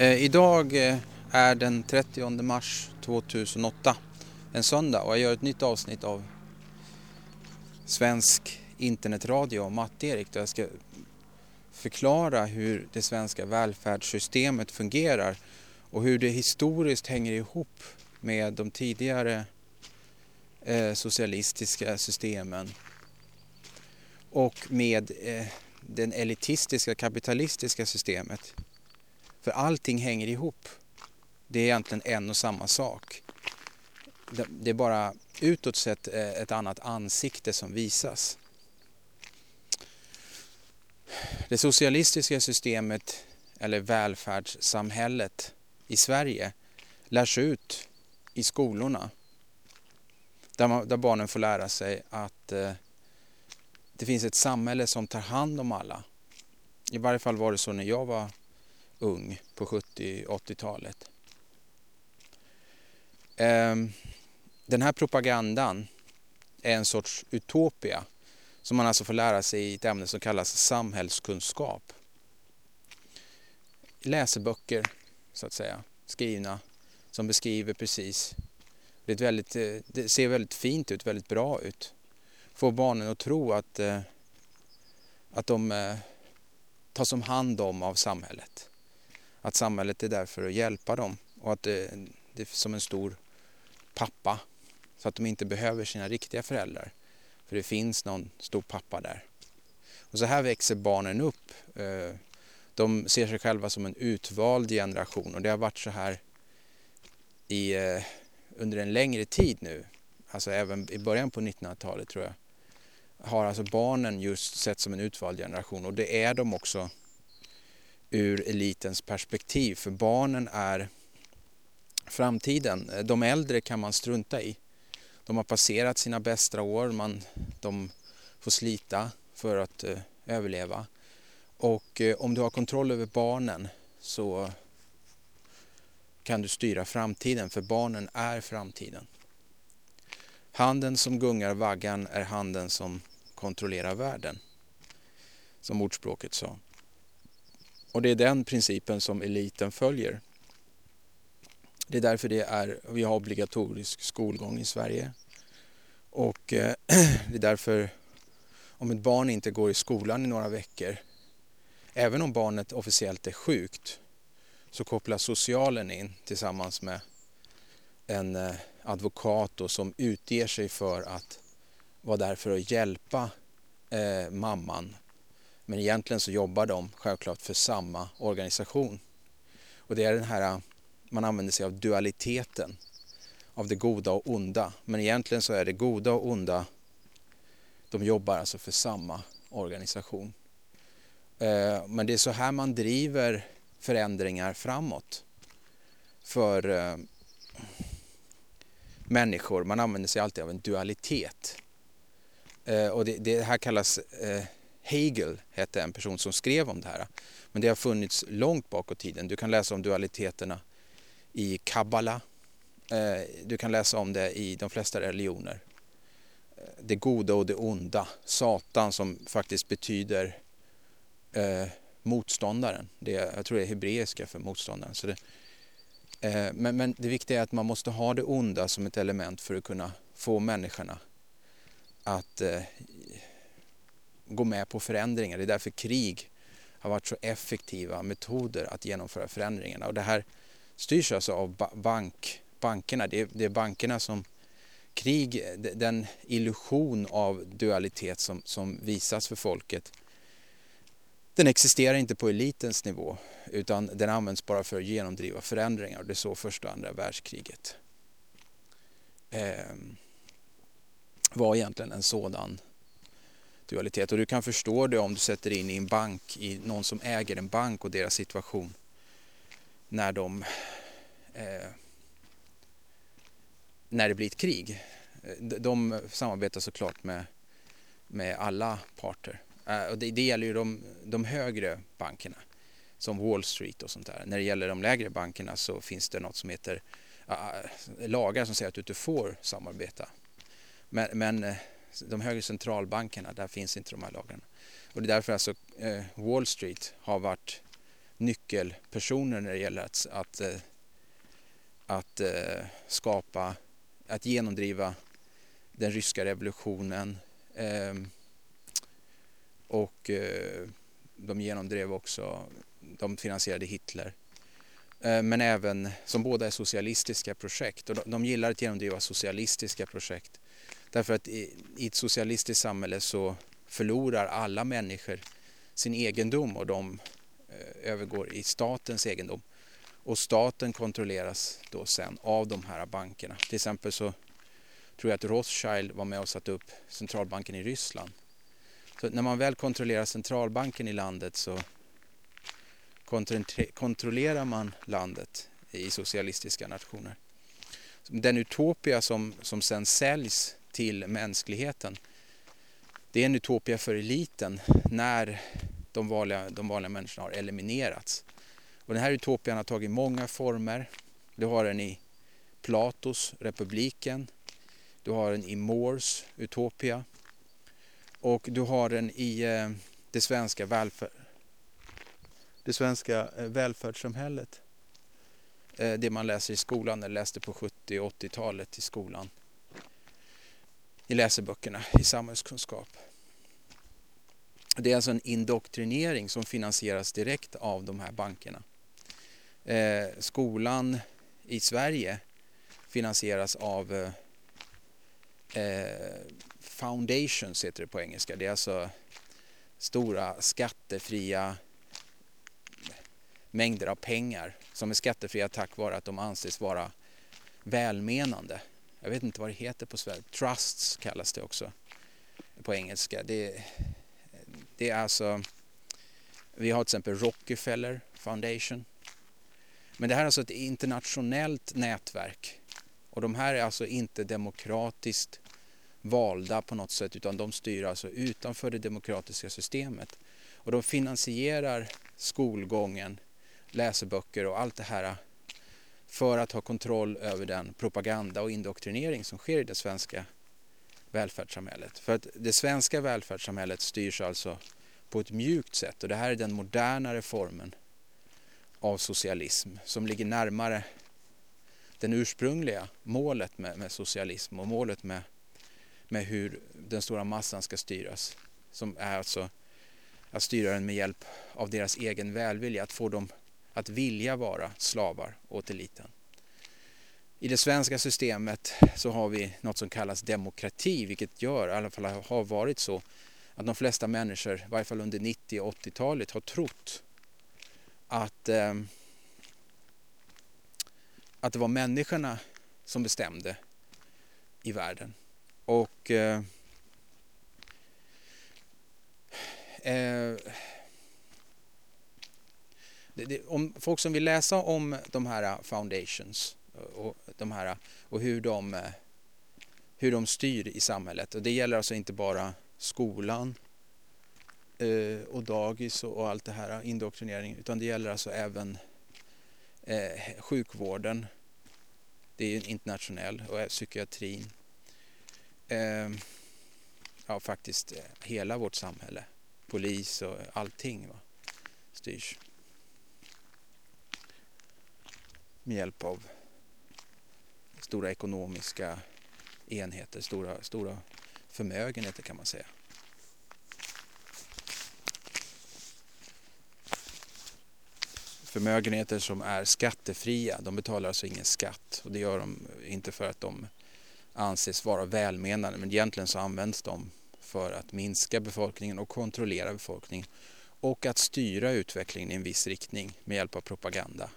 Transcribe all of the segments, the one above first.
Eh, idag eh, är den 30 mars 2008, en söndag och jag gör ett nytt avsnitt av Svensk internetradio om Matt-Erik där jag ska förklara hur det svenska välfärdssystemet fungerar och hur det historiskt hänger ihop med de tidigare eh, socialistiska systemen och med den det elitistiska kapitalistiska systemet. För allting hänger ihop. Det är egentligen en och samma sak. Det är bara utåt sett eh, ett annat ansikte som visas. Det socialistiska systemet eller välfärdssamhället i Sverige lärs ut i skolorna. Där, man, där barnen får lära sig att eh, det finns ett samhälle som tar hand om alla. I varje fall var det så när jag var ung på 70-80-talet. Ehm, den här propagandan är en sorts utopia som man alltså får lära sig i ett ämne som kallas samhällskunskap. Läseböcker, så att säga, skrivna som beskriver precis. Det, är väldigt, eh, det ser väldigt fint ut, väldigt bra ut. Får barnen att tro att, eh, att de eh, tas om hand om av samhället. Att samhället är där för att hjälpa dem och att det, det är som en stor pappa så att de inte behöver sina riktiga föräldrar. För det finns någon stor pappa där. Och så här växer barnen upp. Eh, de ser sig själva som en utvald generation och det har varit så här i, eh, under en längre tid nu. Alltså även i början på 1900-talet tror jag. Har alltså barnen just sett som en utvald generation och det är de också ur elitens perspektiv. För barnen är framtiden. De äldre kan man strunta i. De har passerat sina bästa år, man, de får slita för att eh, överleva. Och eh, om du har kontroll över barnen så kan du styra framtiden, för barnen är framtiden. Handen som gungar vaggan är handen som kontrollerar världen, som ordspråket sa. Och det är den principen som eliten följer. Det är därför det är, vi har obligatorisk skolgång i Sverige. Och eh, det är därför om ett barn inte går i skolan i några veckor, även om barnet officiellt är sjukt, så kopplas socialen in tillsammans med en eh, advokat advokat som utger sig för att vara där för att hjälpa eh, mamman. Men egentligen så jobbar de självklart för samma organisation. Och det är den här man använder sig av dualiteten av det goda och onda. Men egentligen så är det goda och onda, de jobbar alltså för samma organisation. Eh, men det är så här man driver förändringar framåt för eh, människor. Man använder sig alltid av en dualitet. Eh, och det, det här kallas Hegel, hette en person som skrev om det här. Men det har funnits långt bakåt tiden. Du kan läsa om dualiteterna i Kabbala. Eh, du kan läsa om det i de flesta religioner. Eh, det goda och det onda. Satan som faktiskt betyder eh, motståndaren. Det, jag tror det är hebreiska för motståndaren. Så det, eh, men, men det viktiga är att man måste ha det onda som ett element för att kunna få människorna att eh, gå med på förändringar. Det är därför krig har varit så effektiva metoder att genomföra förändringarna. Och det här styrs alltså av bank, bankerna. Det är, det är bankerna som krig, den illusion av dualitet som, som visas för folket den existerar inte på elitens nivå utan den används bara för att genomdriva förändringar. Det är så första och andra världskriget eh, var egentligen en sådan dualitet. Och du kan förstå det om du sätter in i en bank, i någon som äger en bank och deras situation när de eh, när det blir ett krig. De samarbetar såklart med, med alla parter. Eh, och det, det gäller ju de, de högre bankerna som Wall Street och sånt där. När det gäller de lägre bankerna så finns det något som heter uh, lagar som säger att du inte får samarbeta. Men, men eh, de högre centralbankerna, där finns inte de här lagren. Och det är därför alltså eh, Wall Street har varit nyckelpersoner när det gäller att, att, eh, att, eh, skapa, att genomdriva den ryska revolutionen ehm, och eh, de genomdrev också, de finansierade Hitler. Men även, som båda är socialistiska projekt och de gillar att genomdriva socialistiska projekt. Därför att i ett socialistiskt samhälle så förlorar alla människor sin egendom och de eh, övergår i statens egendom. Och staten kontrolleras då sen av de här bankerna. Till exempel så tror jag att Rothschild var med och satte upp centralbanken i Ryssland. Så när man väl kontrollerar centralbanken i landet så kontrollerar man landet i socialistiska nationer. Den utopia som, som sen säljs till mänskligheten det är en utopia för eliten när de vanliga, de vanliga människorna har eliminerats. Och den här utopian har tagit många former. Du har den i Platos Republiken, du har den i Moores Utopia och du har den i eh, det svenska, välfär det svenska eh, välfärdssamhället. Eh, det man läser i skolan, eller läste på 70 och 80-talet i skolan i läseböckerna i samhällskunskap. Det är alltså en indoktrinering som finansieras direkt av de här bankerna. Eh, skolan i Sverige finansieras av eh, eh, foundations heter det på engelska. Det är alltså stora skattefria mängder av pengar som är skattefria tack vare att de anses vara välmenande jag vet inte vad det heter på svenska, trusts kallas det också på engelska. Det, det är alltså, vi har till exempel Rockefeller Foundation. Men det här är alltså ett internationellt nätverk och de här är alltså inte demokratiskt valda på något sätt utan de styr alltså utanför det demokratiska systemet. Och de finansierar skolgången, läseböcker och allt det här för att ha kontroll över den propaganda och indoktrinering som sker i det svenska välfärdssamhället. För att det svenska välfärdssamhället styrs alltså på ett mjukt sätt och det här är den modernare formen av socialism som ligger närmare den ursprungliga målet med, med socialism och målet med, med hur den stora massan ska styras. Som är alltså att styra den med hjälp av deras egen välvilja, att få dem att vilja vara slavar åt eliten. I det svenska systemet så har vi något som kallas demokrati vilket gör, i alla fall har varit så, att de flesta människor, i varje fall under 90 och 80-talet, har trott att, eh, att det var människorna som bestämde i världen. Och eh, eh, det, det, om folk som vill läsa om de här äh, foundations och, de här, äh, och hur, de, äh, hur de styr i samhället. Och det gäller alltså inte bara skolan och dagis och, allt det här, indoktrinering, utan det gäller alltså även sjukvården. Det är internationell och psykiatrin. Ehm, ja, faktiskt hela vårt samhälle. Polis och allting va, styrs. Med hjälp av stora ekonomiska enheter, stora, stora förmögenheter kan man säga. Förmögenheter som är skattefria, de betalar alltså ingen skatt och det gör de inte för att de anses vara välmenande men egentligen så används de för att minska befolkningen och kontrollera befolkningen och att styra utvecklingen i en viss riktning med hjälp av propaganda.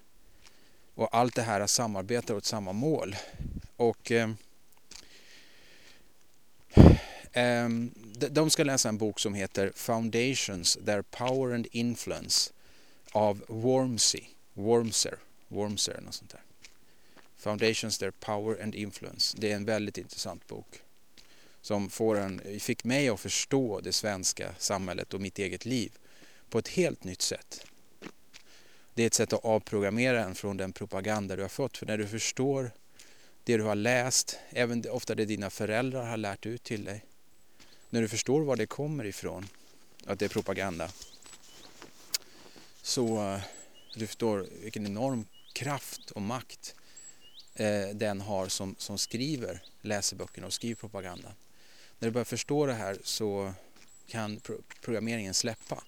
Och allt det här samarbetar åt samma mål. Och eh, eh, de ska läsa en bok som heter Foundations, Their Power and Influence av Wormsey, Wormser, Wormser något sånt där. Foundations, Their Power and Influence. Det är en väldigt intressant bok som får en, fick mig att förstå det svenska samhället och mitt eget liv på ett helt nytt sätt det är ett sätt att avprogrammera en från den propaganda du har fått. För när du förstår det du har läst, även ofta det dina föräldrar har lärt ut till dig. När du förstår var det kommer ifrån, att det är propaganda, så, eh, Du förstår vilken enorm kraft och makt eh, den har som, som skriver läseböckerna och skriver propaganda. När du börjar förstå det här så kan pro programmeringen släppa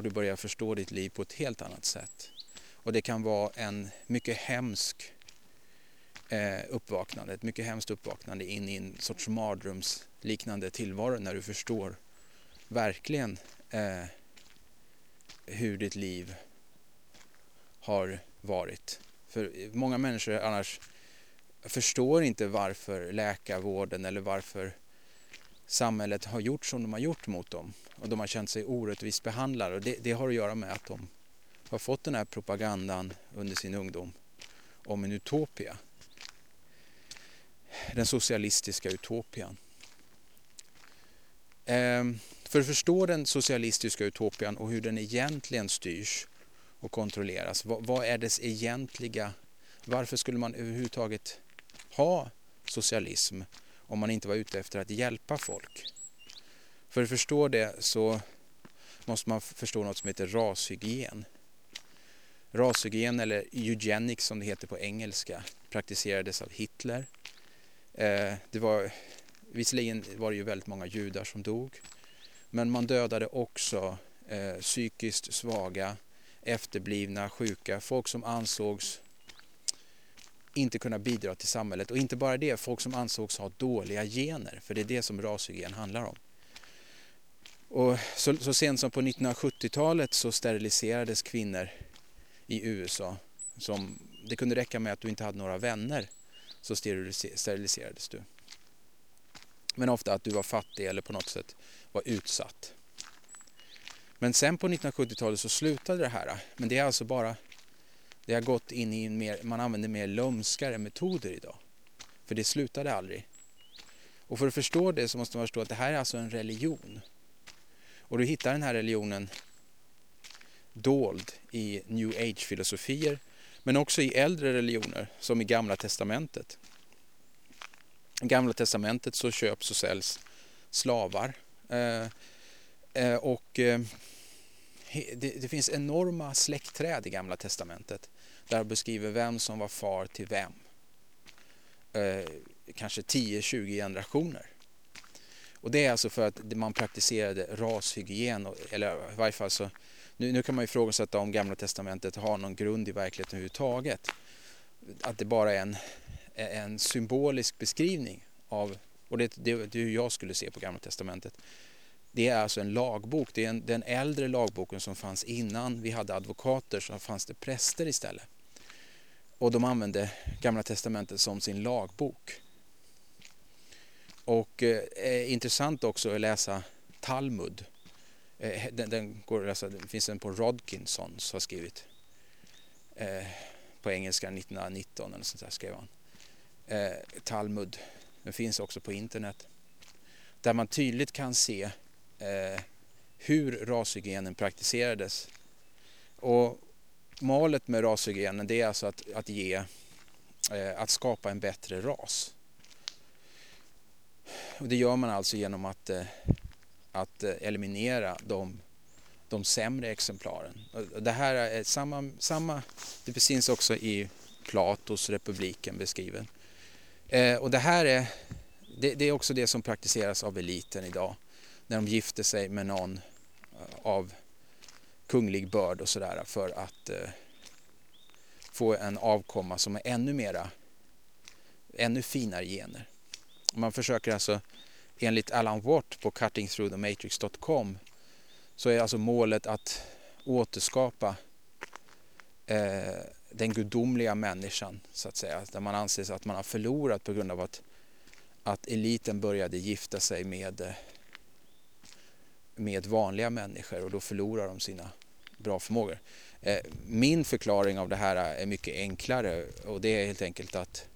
och du börjar förstå ditt liv på ett helt annat sätt. Och det kan vara en mycket hemsk eh, uppvaknande, ett mycket hemskt uppvaknande in i en sorts mardrömsliknande tillvaro när du förstår verkligen eh, hur ditt liv har varit. För många människor annars förstår inte varför läkarvården eller varför samhället har gjort som de har gjort mot dem och de har känt sig orättvist behandlade och det, det har att göra med att de har fått den här propagandan under sin ungdom om en utopia. Den socialistiska utopian. Ehm, för att förstå den socialistiska utopian och hur den egentligen styrs och kontrolleras, vad, vad är dess egentliga, varför skulle man överhuvudtaget ha socialism om man inte var ute efter att hjälpa folk? För att förstå det så måste man förstå något som heter rashygien. Rashygien eller eugenics som det heter på engelska praktiserades av Hitler. Eh, det var, visserligen var det ju väldigt många judar som dog men man dödade också eh, psykiskt svaga, efterblivna, sjuka, folk som ansågs inte kunna bidra till samhället och inte bara det, folk som ansågs ha dåliga gener för det är det som rashygien handlar om. Och så, så sent som på 1970-talet så steriliserades kvinnor i USA. Som, det kunde räcka med att du inte hade några vänner så steriliserades du. Men ofta att du var fattig eller på något sätt var utsatt. Men sen på 1970-talet så slutade det här. Men det är alltså bara, det har gått in i en mer, man använder mer lömskare metoder idag. För det slutade aldrig. Och för att förstå det så måste man förstå att det här är alltså en religion. Och du hittar den här religionen dold i new age-filosofier men också i äldre religioner som i Gamla Testamentet. I Gamla Testamentet så köps och säljs slavar eh, eh, och eh, det, det, finns enorma släktträd i Gamla Testamentet där beskriver vem som var far till vem. Eh, kanske 10-20 generationer. Och det är alltså för att man praktiserade rashygien, eller i varje fall så, nu, nu kan man ifrågasätta om Gamla Testamentet har någon grund i verkligheten överhuvudtaget. Att det bara är en, en symbolisk beskrivning av, och det, det, det är hur jag skulle se på Gamla Testamentet. Det är alltså en lagbok, det är en, den äldre lagboken som fanns innan vi hade advokater så fanns det präster istället. Och de använde Gamla Testamentet som sin lagbok. Och eh, eh, intressant också att läsa Talmud. Eh, den, den, går att läsa, det finns en på Rodkinson som har skrivit. Eh, på engelska 1919 eller sånt där skrev han. Eh, Talmud. Den finns också på internet. Där man tydligt kan se eh, hur rashygienen praktiserades. Och målet med rashygienen det är alltså att, att ge, eh, att skapa en bättre ras. Och det gör man alltså genom att, eh, att eh, eliminera de, de sämre exemplaren. Det här är samma, samma, det finns också i Platos republiken beskriven. Eh, och det här är, det, det, är också det som praktiseras av eliten idag. När de gifter sig med någon av kunglig börd och sådär för att eh, få en avkomma som är ännu mera, ännu finare gener. Man försöker alltså enligt Alan Watt på cuttingthroughthematrix.com så är alltså målet att återskapa eh, den gudomliga människan så att säga. Där man anses att man har förlorat på grund av att, att eliten började gifta sig med, eh, med vanliga människor och då förlorar de sina bra förmågor. Eh, min förklaring av det här är mycket enklare och det är helt enkelt att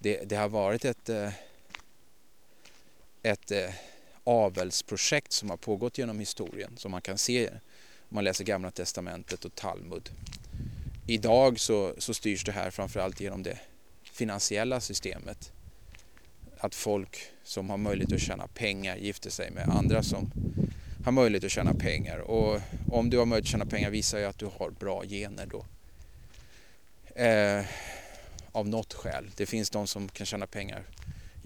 det, det har varit ett eh, ett eh, avelsprojekt som har pågått genom historien som man kan se om man läser Gamla Testamentet och Talmud. Idag så, så styrs det här framförallt genom det finansiella systemet. Att folk som har möjlighet att tjäna pengar gifter sig med andra som har möjlighet att tjäna pengar och om du har möjlighet att tjäna pengar visar ju att du har bra gener då. Eh, av något skäl. Det finns de som kan tjäna pengar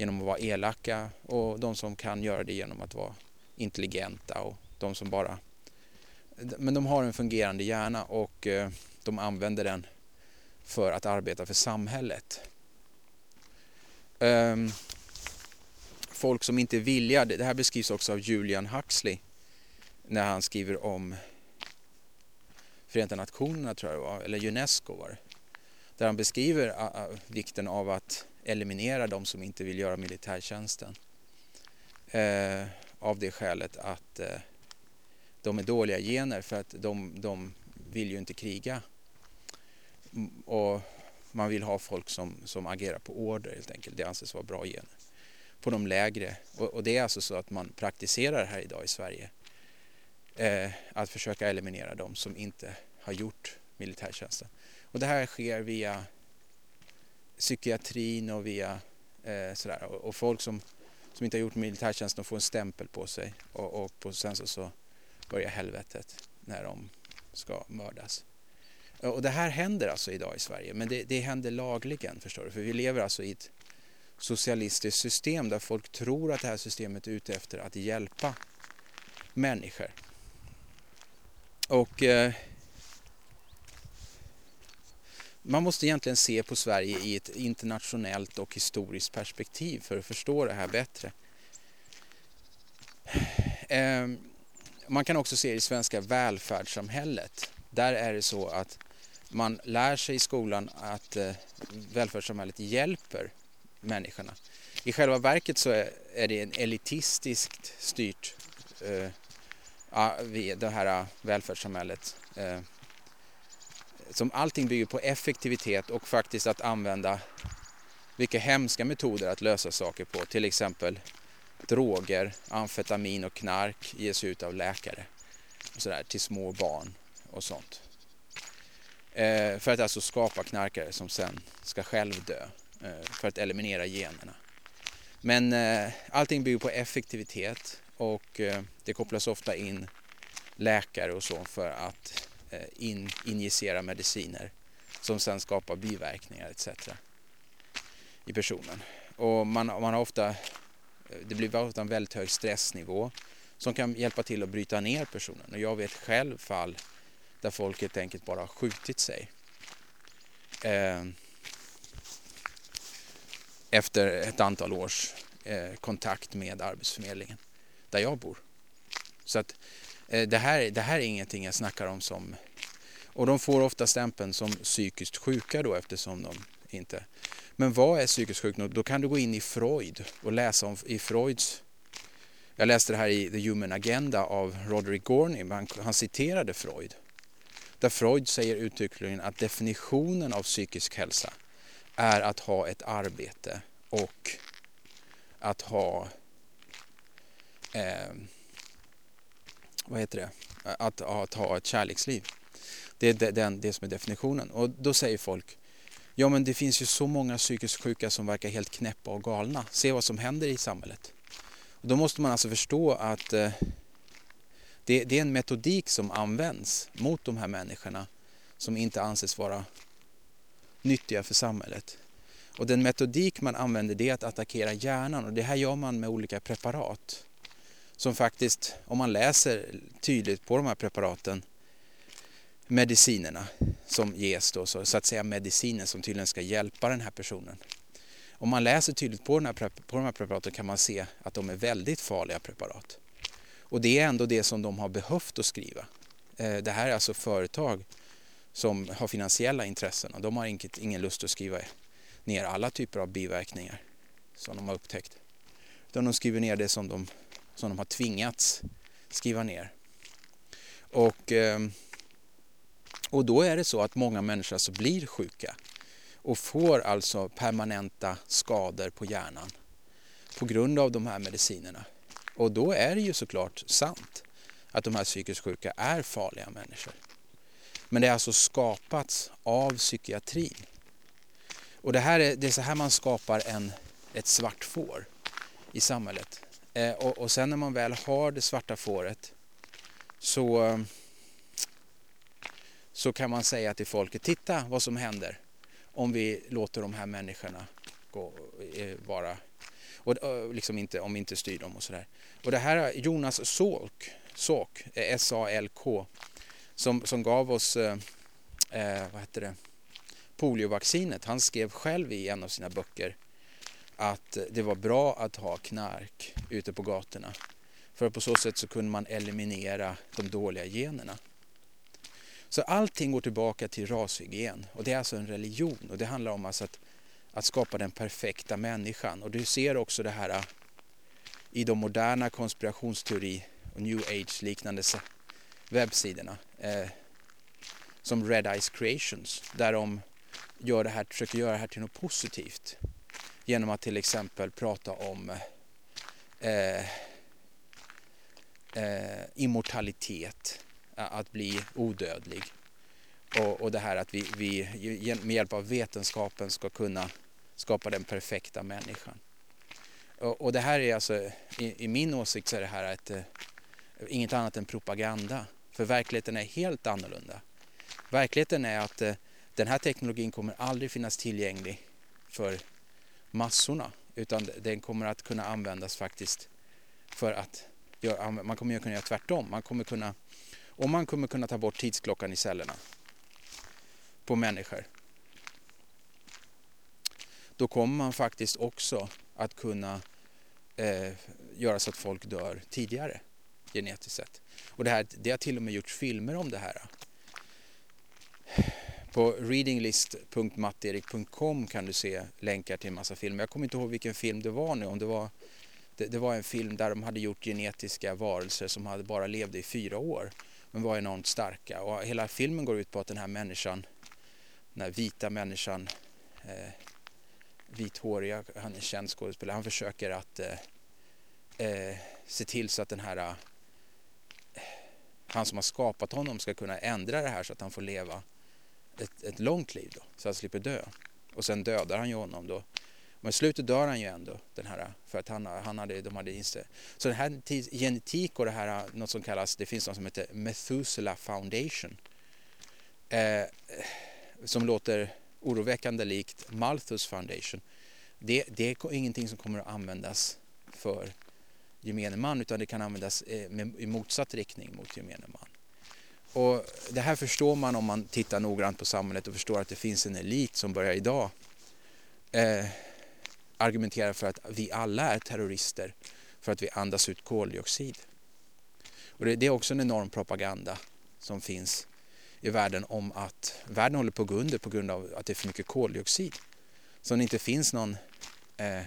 genom att vara elaka och de som kan göra det genom att vara intelligenta och de som bara... Men de har en fungerande hjärna och eh, de använder den för att arbeta för samhället. Ehm, folk som inte är villiga, det här beskrivs också av Julian Huxley när han skriver om Förenta Nationerna tror jag det var, eller Unesco var det. Där han beskriver vikten av att eliminera de som inte vill göra militärtjänsten. Eh, av det skälet att eh, de är dåliga gener för att de, de vill ju inte kriga. Mm, och man vill ha folk som, som agerar på order helt enkelt. Det anses vara bra gener. På de lägre. Och, och det är alltså så att man praktiserar här idag i Sverige. Eh, att försöka eliminera de som inte har gjort militärtjänsten. Och det här sker via psykiatrin och via eh, sådär. Och, och, folk som, som inte har gjort militärtjänsten får en stämpel på sig och, och på, sen så, så börjar helvetet när de ska mördas. Och det här händer alltså idag i Sverige, men det, det händer lagligen förstår du, för vi lever alltså i ett socialistiskt system där folk tror att det här systemet är ute efter att hjälpa människor. Och eh, man måste egentligen se på Sverige i ett internationellt och historiskt perspektiv för att förstå det här bättre. Ehm, man kan också se det i svenska välfärdssamhället. Där är det så att man lär sig i skolan att eh, välfärdssamhället hjälper människorna. I själva verket så är, det en elitistiskt styrt eh, det här välfärdssamhället. Eh, som allting bygger på effektivitet och faktiskt att använda vilka hemska metoder att lösa saker på. Till exempel droger, amfetamin och knark ges ut av läkare och sådär, till små barn och sånt. Eh, för att alltså skapa knarkare som sen ska själv dö eh, för att eliminera generna. Men eh, allting bygger på effektivitet och eh, det kopplas ofta in läkare och så för att Eh, in, injicera mediciner som sen skapar biverkningar etc. i personen. Och man, man har ofta, eh, det blir ofta en väldigt hög stressnivå som kan hjälpa till att bryta ner personen. Och jag vet själv fall där folk helt enkelt bara har skjutit sig. Eh, efter ett antal års eh, kontakt med Arbetsförmedlingen där jag bor. Så att Eh, det, här, det här är ingenting jag snackar om som... Och de får ofta stämpeln som psykiskt sjuka då eftersom de inte... Men vad är psykiskt sjukdom? Då kan du gå in i Freud och läsa om i Freuds... Jag läste det här i The Human Agenda av Roderick Gorney, han, han citerade Freud. Där Freud säger uttryckligen att definitionen av psykisk hälsa är att ha ett arbete och att ha eh, vad heter det? Att, att, ha ett kärleksliv. Det är det, den, det som är definitionen. Och då säger folk Ja men det finns ju så många psykiskt sjuka som verkar helt knäppa och galna. Se vad som händer i samhället. Och då måste man alltså förstå att eh, det, det, är en metodik som används mot de här människorna som inte anses vara nyttiga för samhället. Och den metodik man använder det är att attackera hjärnan och det här gör man med olika preparat. Som faktiskt, om man läser tydligt på de här preparaten, medicinerna som ges då, så, så att säga medicinen som tydligen ska hjälpa den här personen. Om man läser tydligt på, den här, på de här preparaten kan man se att de är väldigt farliga preparat. Och det är ändå det som de har behövt att skriva. Eh, det här är alltså företag som har finansiella intressen och de har inget, ingen lust att skriva ner alla typer av biverkningar som de har upptäckt. Utan de skriver ner det som de, som de har tvingats skriva ner. Och, ehm, och då är det så att många människor alltså blir sjuka och får alltså permanenta skador på hjärnan på grund av de här medicinerna. Och då är det ju såklart sant att de här psykiskt sjuka är farliga människor. Men det är alltså skapats av psykiatrin. Och det, här är, det är så här man skapar en, ett svart får i samhället. Eh, och, och sen när man väl har det svarta fåret så, så kan man säga till folket, titta vad som händer om vi låter de här människorna gå, eh, vara och liksom inte, om vi inte styr dem och sådär. Och det här Jonas Salk, Salk eh, S-A-L-K, som, som gav oss eh, eh, vad heter det, poliovaccinet. Han skrev själv i en av sina böcker att det var bra att ha knark ute på gatorna. För på så sätt så kunde man eliminera de dåliga generna. Så allting går tillbaka till rashygien och det är alltså en religion och det handlar om alltså att, att skapa den perfekta människan. Och du ser också det här äh, i de moderna konspirationsteori och new age liknande webbsidorna eh, som Red Eyes Creations där de gör det här, försöker göra det här till något positivt genom att till exempel prata om eh, eh, immortalitet, att bli odödlig och, och det här att vi, vi med hjälp av vetenskapen ska kunna skapa den perfekta människan. Och, och det här är alltså, i, i, min åsikt så är det här ett, eh, inget annat än propaganda. För verkligheten är helt annorlunda. Verkligheten är att eh, den här teknologin kommer aldrig finnas tillgänglig för massorna utan den kommer att kunna användas faktiskt för att göra, man kommer kunna göra tvärtom. Man kommer kunna, om man kommer kunna ta bort tidsklockan i cellerna på människor då kommer man faktiskt också att kunna eh, göra så att folk dör tidigare genetiskt sett. Och det, här, det har till och med gjorts filmer om det här. På readinglist.matterik.com kan du se länkar till en massa filmer. Jag kommer inte ihåg vilken film det var nu. Om det, var, det, det, var en film där de hade gjort genetiska varelser som hade bara levde i fyra år. Men var enormt starka. Och hela filmen går ut på att den här människan, den här vita människan, eh, vithåriga, han är känd skådespelare, han försöker att eh, eh, se till så att den här eh, han som har skapat honom ska kunna ändra det här så att han får leva ett, ett långt liv då, så han slipper dö. Och sen dödar han ju honom då. Men i slutet dör han ju ändå, den här, för att han, han hade, de hade inställt. Så den här genetik och det här, något som kallas, det finns något som heter Methuselah Foundation. Eh, som låter oroväckande likt Malthus Foundation. Det, det är ingenting som kommer att användas för gemene man utan det kan användas eh, i motsatt riktning mot gemene man. Och det här förstår man om man tittar noggrant på samhället och förstår att det finns en elit som börjar idag eh, argumentera för att vi alla är terrorister för att vi andas ut koldioxid. Och det, det är också en enorm propaganda som finns i världen om att världen håller på att gå under på grund av att det är för mycket koldioxid. Som det inte finns någon, eh,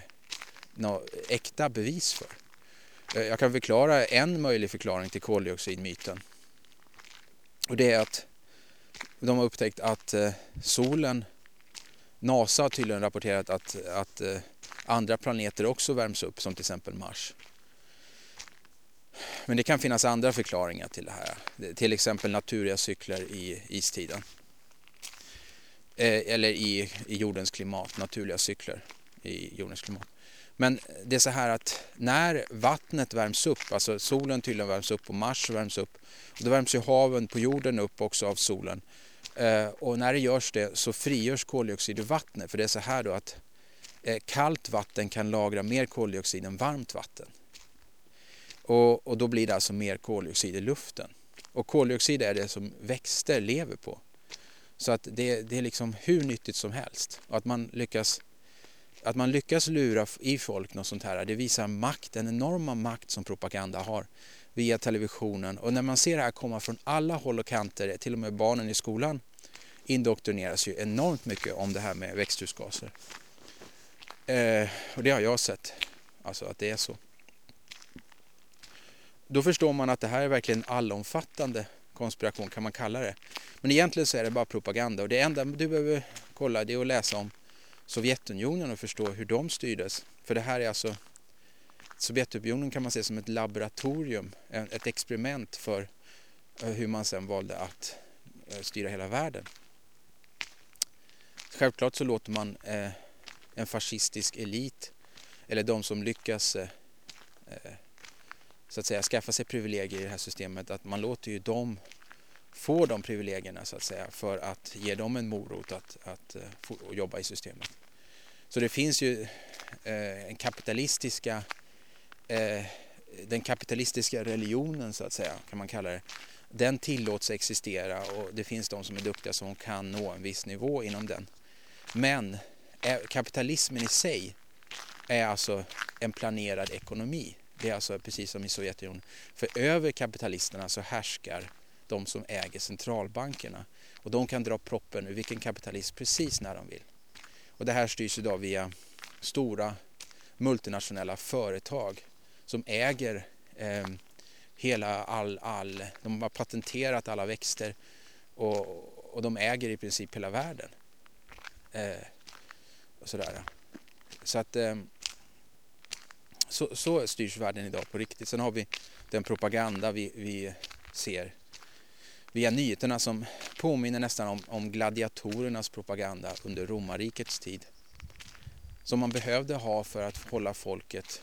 någon äkta bevis för. Eh, jag kan förklara en möjlig förklaring till koldioxidmyten. Och det är att de har upptäckt att eh, solen, NASA har tydligen rapporterat att, att eh, andra planeter också värms upp som till exempel Mars. Men det kan finnas andra förklaringar till det här. Till exempel naturliga cykler i istiden. Eh, eller i, i jordens klimat, naturliga cykler i jordens klimat. Men det är så här att när vattnet värms upp, alltså solen tydligen värms upp och Mars värms upp, och då värms ju haven på jorden upp också av solen. Eh, och när det görs det så frigörs koldioxid i vattnet, för det är så här då att eh, kallt vatten kan lagra mer koldioxid än varmt vatten. Och, och då blir det alltså mer koldioxid i luften. Och koldioxid är det som växter lever på. Så att det, det är liksom hur nyttigt som helst. Och att man lyckas att man lyckas lura i folk något sånt här, det visar makt, den enorma makt som propaganda har via televisionen. Och när man ser det här komma från alla håll och kanter, till och med barnen i skolan indoktrineras ju enormt mycket om det här med växthusgaser. Eh, och det har jag sett, alltså att det är så. Då förstår man att det här är verkligen allomfattande konspiration kan man kalla det. Men egentligen så är det bara propaganda och det enda du behöver kolla det är att läsa om Sovjetunionen och förstå hur de styrdes. För det här är alltså Sovjetunionen kan man se som ett laboratorium, ett experiment för eh, hur man sen valde att eh, styra hela världen. Självklart så låter man eh, en fascistisk elit eller de som lyckas så att säga skaffa sig privilegier i det här systemet att man låter ju dem får de privilegierna så att säga för att ge dem en morot att, att, eh, att jobba i systemet. Så det finns ju eh, en kapitalistiska eh, den kapitalistiska religionen så att säga kan man kalla det. Den tillåts existera och det finns de som är duktiga som kan nå en viss nivå inom den. Men eh, kapitalismen i sig är alltså en planerad ekonomi. Det är alltså precis som i Sovjetunionen. För över kapitalisterna så härskar de som äger centralbankerna. Och de kan dra proppen ur vilken kapitalist precis när de vill. Och det här styrs idag via stora multinationella företag som äger eh, hela all, all, de har patenterat alla växter och, och de äger i princip hela världen. Eh, och sådär. Så att eh, så, så styrs världen idag på riktigt. Sen har vi den propaganda vi, vi ser via nyheterna som påminner nästan om, om gladiatorernas propaganda under romarrikets tid. Som man behövde ha för att hålla folket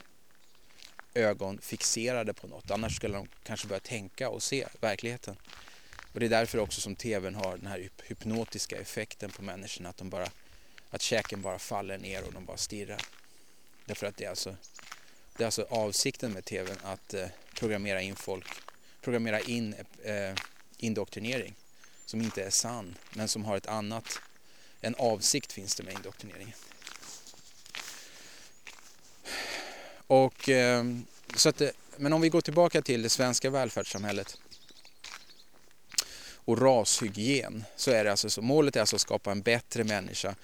ögon fixerade på något. Annars skulle de kanske börja tänka och se verkligheten. Och det är därför också som tvn har den här hypnotiska effekten på människorna. Att, de bara, att käken bara faller ner och de bara stirrar. Därför att det är alltså, det är alltså avsikten med tvn att eh, programmera in folk, programmera in eh, indoktrinering som inte är sann men som har ett annat, en avsikt finns det med indoktrineringen. Och, ehm, så att, men om vi går tillbaka till det svenska välfärdssamhället och rashygien så är det alltså så, målet är alltså att skapa en bättre människa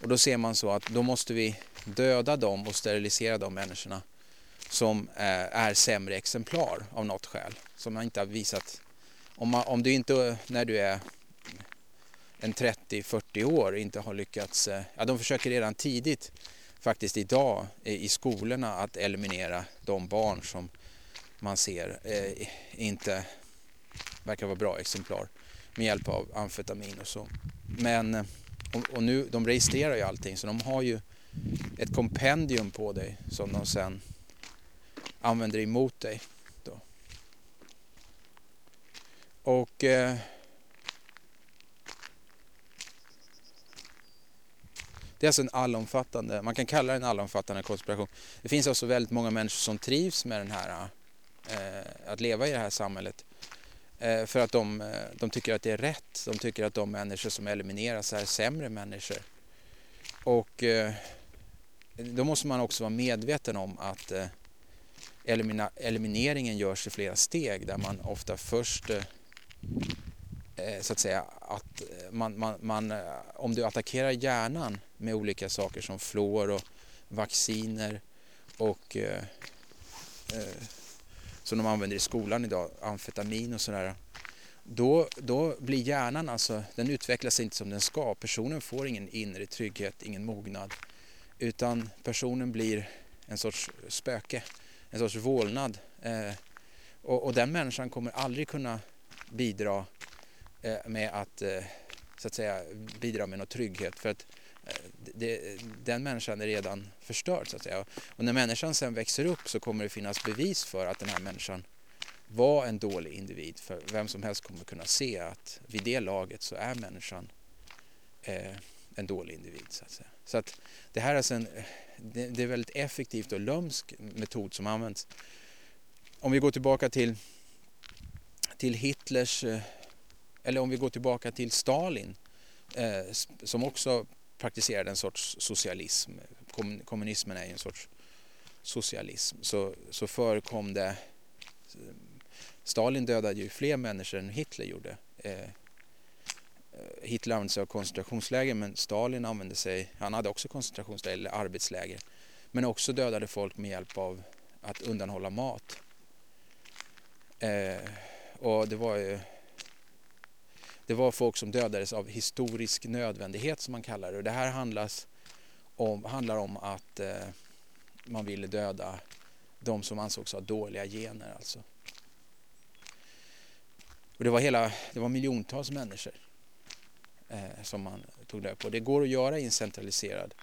och då ser man så att då måste vi döda dem och sterilisera de människorna som är, är sämre exemplar av något skäl som man inte har visat om, man, om du inte när du är en 30-40 år inte har lyckats, eh, ja de försöker redan tidigt faktiskt idag i skolorna att eliminera de barn som man ser eh, inte verkar vara bra exemplar med hjälp av amfetamin och så. Men eh, och, och, nu, de registrerar ju allting så de har ju ett kompendium på dig som de sen använder emot dig. Då. Och eh, Det är alltså en allomfattande, man kan kalla det en allomfattande konspiration. Det finns alltså väldigt många människor som trivs med den här, eh, att leva i det här samhället. Eh, för att de, eh, de tycker att det är rätt. De tycker att de människor som elimineras är sämre människor. Och eh, då måste man också vara medveten om att eh, elimina, elimineringen görs i flera steg där man ofta först Eh, Eh, så att säga att eh, man, man, man, eh, om du attackerar hjärnan med olika saker som fluor och vacciner och eh, eh, som de använder i skolan idag, amfetamin och sådär. Då, då blir hjärnan alltså, den utvecklas inte som den ska. Personen får ingen inre trygghet, ingen mognad. Utan personen blir en sorts spöke, en sorts vålnad. Eh, och, och den människan kommer aldrig kunna bidra eh, med att, eh, så att säga, bidra med någon trygghet. För att eh, det, den människan är redan förstörd så att säga. Och när människan sen växer upp så kommer det finnas bevis för att den här människan var en dålig individ. För vem som helst kommer kunna se att vid det laget så är människan eh, en dålig individ. Så att säga. Så att det här är, alltså en, det, det är väldigt effektivt och lömsk metod som används. Om vi går tillbaka till, till Hitlers eh, eller om vi går tillbaka till Stalin eh, som också praktiserade en sorts socialism. kommunismen är en sorts socialism. Så, så förekom det eh, Stalin dödade ju fler människor än Hitler gjorde. Hitler använde sig av koncentrationsläger men Stalin använde sig, han hade också koncentrationsläger eller arbetsläger. Men också dödade folk med hjälp av att undanhålla mat. Och det var ju det var folk som dödades av historisk nödvändighet som man kallar det. Och det här handlas om, handlar om att eh, man ville döda de som ansågs ha dåliga gener. Alltså. Och det var, hela, det var miljontals människor eh, som man tog död på. Det går att göra i en centraliserad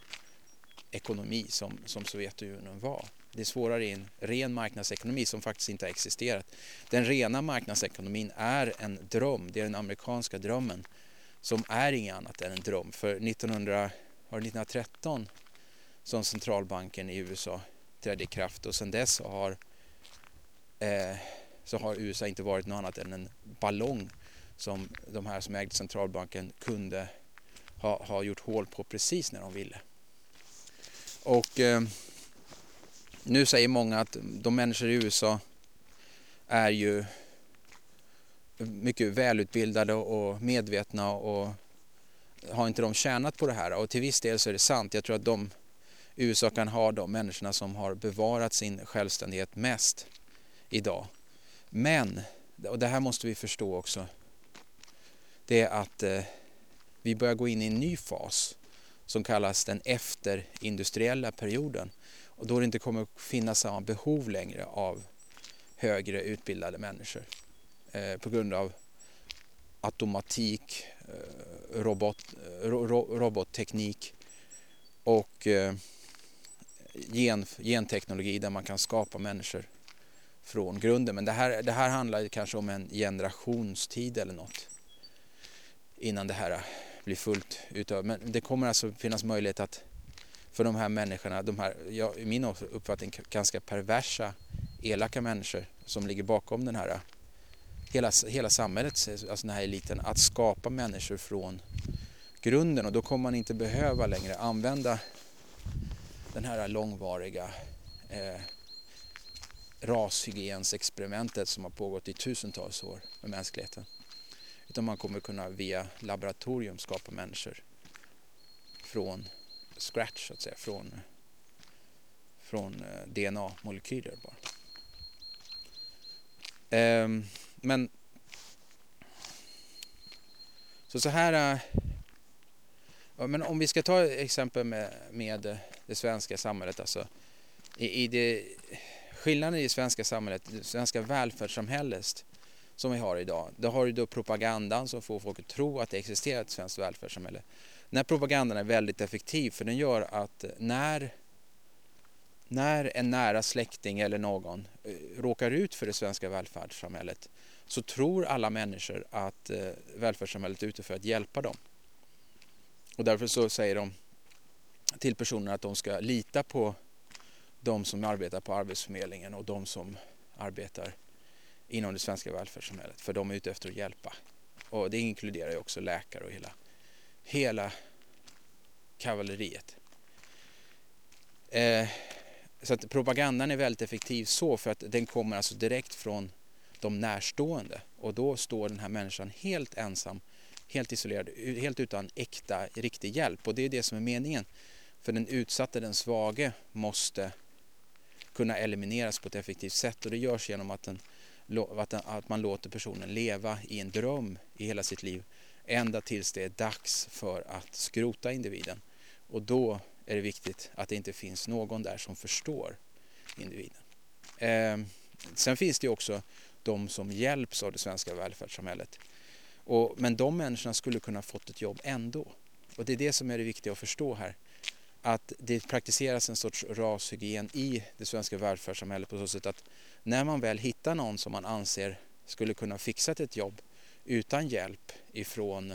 ekonomi som, som Sovjetunionen var. Det är svårare i en ren marknadsekonomi som faktiskt inte har existerat. Den rena marknadsekonomin är en dröm, det är den amerikanska drömmen som är inget annat än en dröm. För 1900, var 1913 som centralbanken i USA trädde i kraft och sedan dess har, eh, så har USA inte varit något annat än en ballong som de här som ägde centralbanken kunde ha, ha gjort hål på precis när de ville. Och eh, nu säger många att de människor i USA är ju mycket välutbildade och medvetna och har inte de tjänat på det här? Och till viss del så är det sant. Jag tror att de USA kan ha de människorna som har bevarat sin självständighet mest idag. Men, och det här måste vi förstå också, det är att eh, vi börjar gå in i en ny fas som kallas den efterindustriella perioden och då det inte kommer att finnas samma behov längre av högre utbildade människor eh, på grund av automatik, eh, robot, eh, ro, robotteknik och eh, gen, genteknologi där man kan skapa människor från grunden. Men det här, det här handlar kanske om en generationstid eller något innan det här blir fullt utav. Men det kommer alltså finnas möjlighet att för de här människorna, de här, ja, i min uppfattning ganska perversa, elaka människor som ligger bakom den här äh, hela, hela samhället, alltså den här eliten, att skapa människor från grunden och då kommer man inte behöva längre använda den här äh, långvariga eh, rashygiensexperimentet som har pågått i tusentals år med mänskligheten. Utan man kommer kunna via laboratorium skapa människor från scratch så att säga, från, från eh, DNA-molekyler bara. Um, men så så här uh, men om vi ska ta exempel med, med det svenska samhället alltså. I, i det, skillnaden i det svenska samhället, det svenska välfärdssamhället som vi har idag. Då har du då propagandan som får folk att tro att det existerar ett svenskt välfärdssamhälle. Den här propagandan är väldigt effektiv för den gör att när, när en nära släkting eller någon eh, råkar ut för det svenska välfärdssamhället så tror alla människor att eh, välfärdssamhället är ute för att hjälpa dem. Och därför så säger de till personerna att de ska lita på de som arbetar på Arbetsförmedlingen och de som arbetar inom det svenska välfärdssamhället för de är ute efter att hjälpa. Och det inkluderar ju också läkare och hela, hela kavalleriet. Eh, så att propagandan är väldigt effektiv så för att den kommer alltså direkt från de närstående och då står den här människan helt ensam, helt isolerad, helt utan äkta, riktig hjälp och det är det som är meningen. För den utsatte, den svage måste kunna elimineras på ett effektivt sätt och det görs genom att den att man låter personen leva i en dröm i hela sitt liv ända tills det är dags för att skrota individen. Och då är det viktigt att det inte finns någon där som förstår individen. Eh, sen finns det också de som hjälps av det svenska välfärdssamhället. Och, men de människorna skulle kunna fått ett jobb ändå. Och det är det som är det viktiga att förstå här. Att det praktiseras en sorts rashygien i det svenska välfärdssamhället på så sätt att när man väl hittar någon som man anser skulle kunna fixa ett jobb utan hjälp ifrån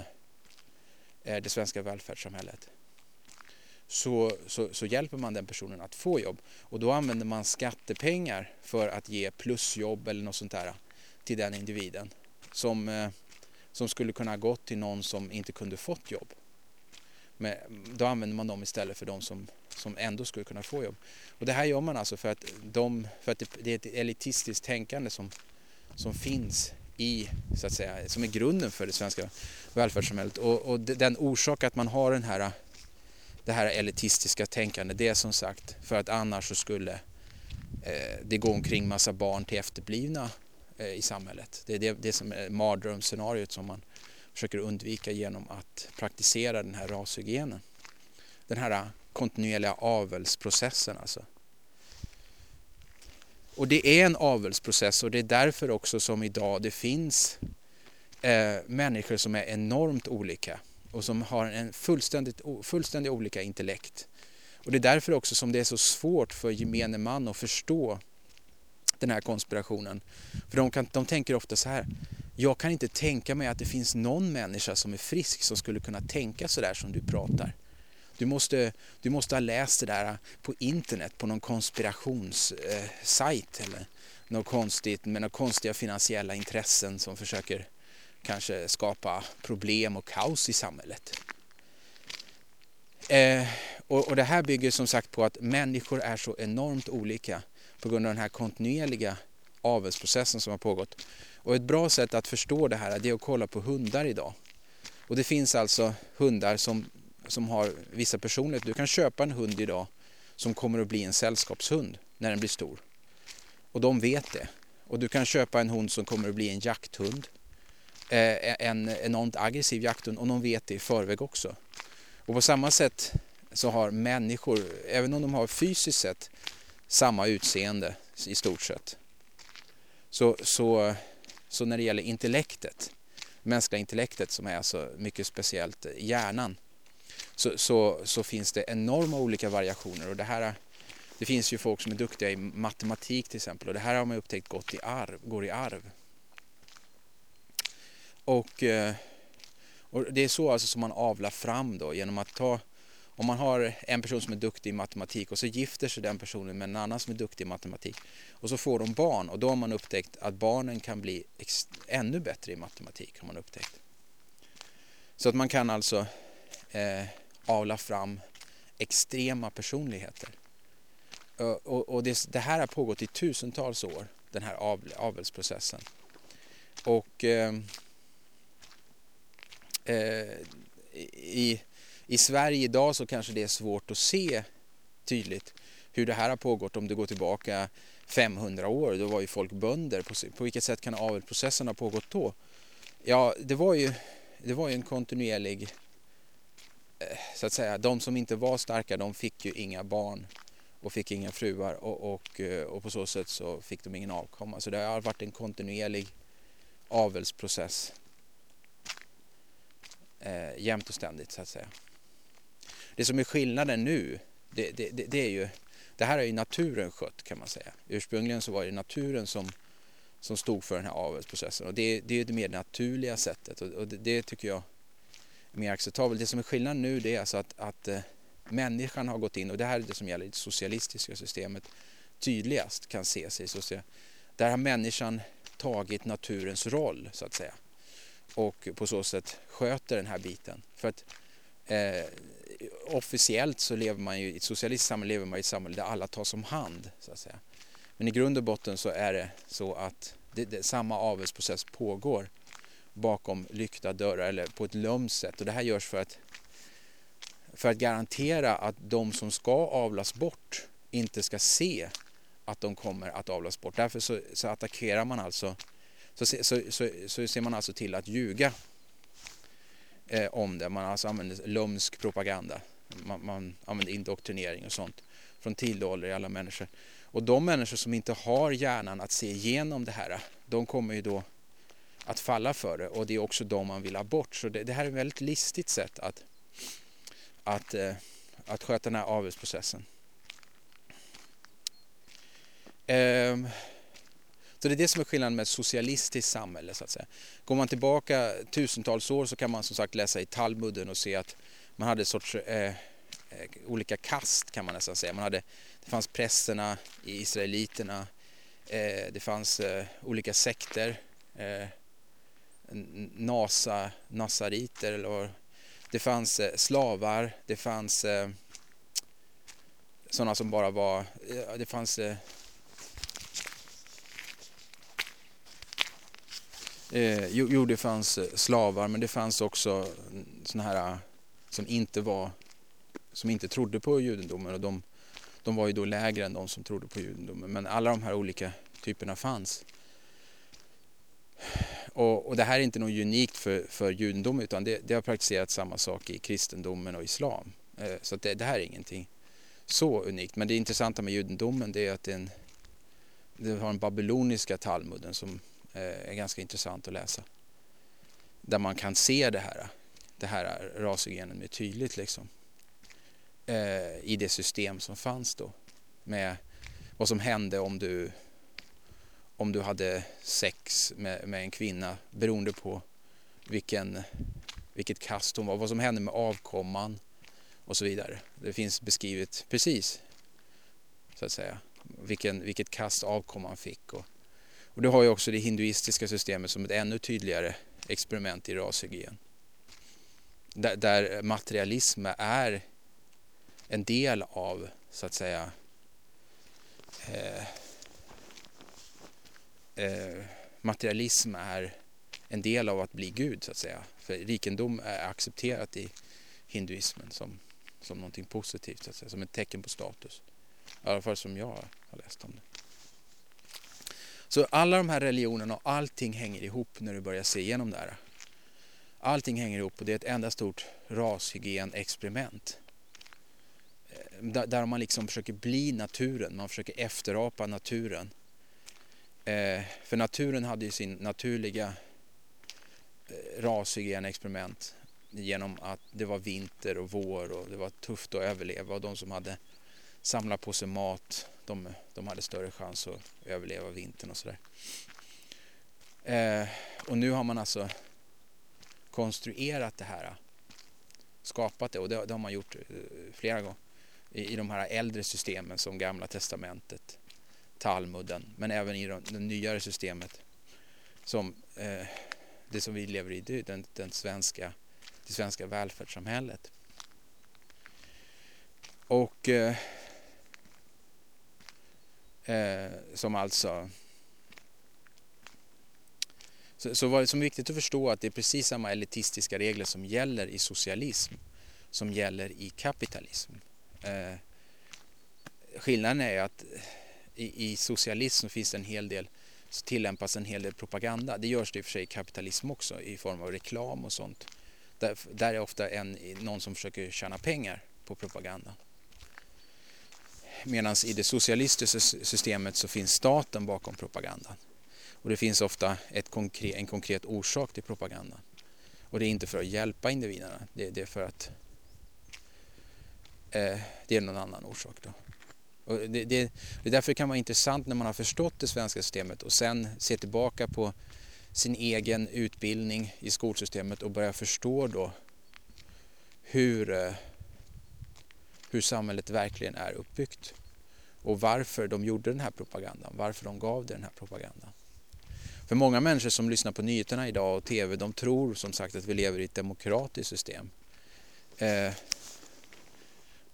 eh, det svenska välfärdssamhället så, så, så, hjälper man den personen att få jobb och då använder man skattepengar för att ge plusjobb eller något sånt där till den individen som, eh, som skulle kunna gått till någon som inte kunde fått jobb. Men då använder man dem istället för de som som ändå skulle kunna få jobb. Och det här gör man alltså för att, de, för att det, det är ett elitistiskt tänkande som, som finns i, så att säga, som är grunden för det svenska välfärdssamhället. Och, och den orsak att man har den här, det här elitistiska tänkandet det är som sagt för att annars så skulle eh, det gå omkring massa barn till efterblivna eh, i samhället. Det är det, det som är mardrömsscenariot som man försöker undvika genom att praktisera den här rashygienen. Den här kontinuerliga avelsprocessen alltså. Och det är en avelsprocess och det är därför också som idag det finns eh, människor som är enormt olika och som har en fullständigt, fullständigt olika intellekt Och det är därför också som det är så svårt för gemene man att förstå den här konspirationen. För de, kan, de tänker ofta så här, jag kan inte tänka mig att det finns någon människa som är frisk som skulle kunna tänka så där som du pratar. Du måste, du måste ha läst det där på internet på någon konspirationssajt eh, eller något konstigt med några konstiga finansiella intressen som försöker kanske skapa problem och kaos i samhället. Eh, och, och det här bygger som sagt på att människor är så enormt olika på grund av den här kontinuerliga avelsprocessen som har pågått. Och ett bra sätt att förstå det här är att kolla på hundar idag. Och det finns alltså hundar som, som har vissa personligheter. Du kan köpa en hund idag som kommer att bli en sällskapshund när den blir stor. Och de vet det. Och du kan köpa en hund som kommer att bli en jakthund. Eh, en enormt aggressiv jakthund och de vet det i förväg också. Och på samma sätt så har människor, även om de har fysiskt sett samma utseende i stort sett, så, så, så när det gäller intellektet, mänskliga intellektet som är så mycket speciellt hjärnan, så, så, så finns det enorma olika variationer och det här det finns ju folk som är duktiga i matematik till exempel och det här har man upptäckt gått i arv, går i arv. Och, eh, och det är så alltså som man avlar fram då genom att ta om man har en person som är duktig i matematik och så gifter sig den personen med en annan som är duktig i matematik och så får de barn och då har man upptäckt att barnen kan bli ännu bättre i matematik har man upptäckt. Så att man kan alltså eh, avla fram extrema personligheter. Eh, och, och det, det, här har pågått i tusentals år, den här av, avelsprocessen. Och ehm, eh, i i Sverige idag så kanske det är svårt att se tydligt hur det här har pågått om du går tillbaka 500 år. Då var ju folk bönder. På, på vilket sätt kan avelsprocessen ha pågått då? Ja, det var ju, det var ju en kontinuerlig, Eh, så att säga, de som inte var starka de fick ju inga barn och fick inga fruar och, och, eh, och på så sätt så fick de ingen avkomma. Så det har varit en kontinuerlig avelsprocess eh, jämt och ständigt så att säga. Det som är skillnaden nu, det, det, det, det är ju, det här är ju naturen skött kan man säga. Ursprungligen så var det naturen som, som stod för den här avelsprocessen och det, det är det mer naturliga sättet och, och det, det, tycker jag mer acceptabelt. Det som är skillnaden nu det är alltså att, att eh, människan har gått in och det här är det som gäller det socialistiska systemet tydligast kan ses i social. Där har människan tagit naturens roll så att säga och på så sätt sköter den här biten. För att eh, officiellt så lever man ju i ett socialistiskt samhälle lever man i ett samhälle där alla tas om hand så att säga. Men i grund och botten så är det så att det, det, samma avelsprocess pågår bakom lyckta dörrar eller på ett lömskt sätt och det här görs för att för att garantera att de som ska avlas bort inte ska se att de kommer att avlas bort. Därför så, så attackerar man alltså så, så, så, så ser man alltså till att ljuga eh, om det. Man alltså använder lömsk propaganda. Man, man använder indoktrinering och sånt från tidig ålder i alla människor. Och de människor som inte har hjärnan att se igenom det här, de kommer ju då att falla för det och det är också de man vill ha bort. Så det, det här är ett väldigt listigt sätt att, att, eh, att sköta den här avelsprocessen. Ehm, så det är det som är skillnaden med ett socialistiskt samhälle så att säga. Går man tillbaka tusentals år så kan man som sagt läsa i Talmuden och se att man hade sorts eh, eh, olika kast kan man nästan säga. Man hade, det fanns prästerna, israeliterna, eh, det fanns eh, olika sekter, eh, Nasa, nasariter eller det fanns eh, slavar, det fanns eh, sådana som bara var, det fanns Eh, eh jo, det fanns slavar men det fanns också mm, såna här som inte var som inte trodde på judendomen och de, de var ju då lägre än de som trodde på judendomen. Men alla de här olika typerna fanns. Och, och det här är inte något unikt för, för judendom utan det, det har praktiserats samma sak i kristendomen och islam. Eh, så det, det, här är ingenting så unikt. Men det intressanta med judendomen det är att den, den har den babyloniska talmuden som eh, är ganska intressant att läsa. Där man kan se det här, det här rasogenen mer tydligt liksom. Eh, i det system som fanns då. Med vad som hände om du, om du hade sex med, med en kvinna beroende på vilken, vilket kast hon var, vad som hände med avkomman och så vidare. Det finns beskrivet precis så att säga vilken, vilket kast avkomman fick. Och, och du har ju också det hinduistiska systemet som ett ännu tydligare experiment i rashygien. Där, där materialism är en del av så att säga eh, eh, materialism är en del av att bli Gud så att säga. För rikedom är accepterat i hinduismen som, som någonting positivt, så att säga, som ett tecken på status. I alla fall som jag har läst om det. Så alla de här religionerna och allting hänger ihop när du börjar se igenom det här. Allting hänger ihop och det är ett enda stort rashygienexperiment. Eh, där man liksom försöker bli naturen, man försöker efterapa naturen. Eh, för naturen hade ju sin naturliga eh, rashygienexperiment genom att det var vinter och vår och det var tufft att överleva. Och de som hade samlat på sig mat de, de hade större chans att överleva vintern och sådär. Eh, och nu har man alltså konstruerat det här, skapat det. Och det, det har man gjort eh, flera gånger i, i de här äldre systemen som Gamla Testamentet, Talmuden, men även i det nyare systemet som eh, det som vi lever i, det, den, den svenska, det svenska välfärdssamhället. Och eh, eh, som alltså så, så var det som viktigt att förstå att det är precis samma elitistiska regler som gäller i socialism som gäller i kapitalism. Eh, skillnaden är att i, i socialism finns det en hel del så tillämpas en hel del propaganda. Det görs det i och för sig i kapitalism också i form av reklam och sånt. Där, där är ofta en, någon som försöker tjäna pengar på propagandan. Medan i det socialistiska systemet så finns staten bakom propagandan. Och det finns ofta ett konkret, en konkret orsak till propagandan. Och det är inte för att hjälpa individerna, det, det är för att eh, det är någon annan orsak. Då. Och det, det, det är därför det kan vara intressant när man har förstått det svenska systemet och sen se tillbaka på sin egen utbildning i skolsystemet och börja förstå då hur, eh, hur samhället verkligen är uppbyggt och varför de gjorde den här propagandan, varför de gav den här propagandan. För många människor som lyssnar på nyheterna idag och tv, de tror som sagt att vi lever i ett demokratiskt system. Eh,